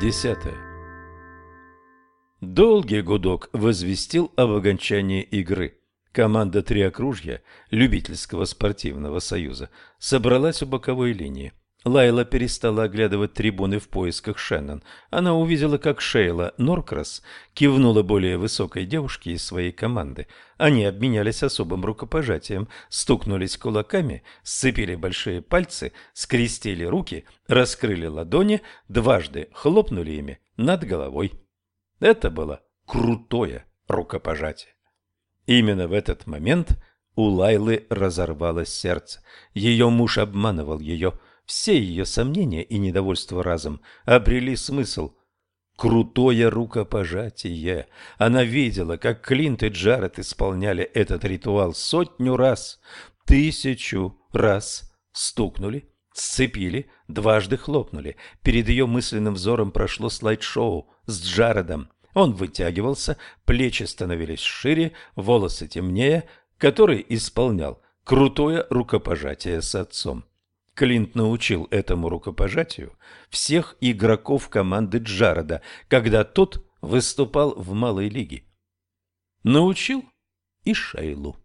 Десятое. Долгий гудок возвестил об окончании игры. Команда «Три окружья» любительского спортивного союза собралась у боковой линии. Лайла перестала оглядывать трибуны в поисках Шеннон. Она увидела, как Шейла Норкрас кивнула более высокой девушке из своей команды. Они обменялись особым рукопожатием, стукнулись кулаками, сцепили большие пальцы, скрестили руки, раскрыли ладони, дважды хлопнули ими над головой. Это было крутое рукопожатие. Именно в этот момент у Лайлы разорвалось сердце. Ее муж обманывал ее – все ее сомнения и недовольство разом обрели смысл. Крутое рукопожатие. Она видела, как Клинт и Джаред исполняли этот ритуал сотню раз, тысячу раз. Стукнули, сцепили, дважды хлопнули. Перед ее мысленным взором прошло слайд-шоу с Джаредом. Он вытягивался, плечи становились шире, волосы темнее, который исполнял крутое рукопожатие с отцом. Клинт научил этому рукопожатию всех игроков команды Джареда, когда тот выступал в малой лиге. Научил и Шейлу.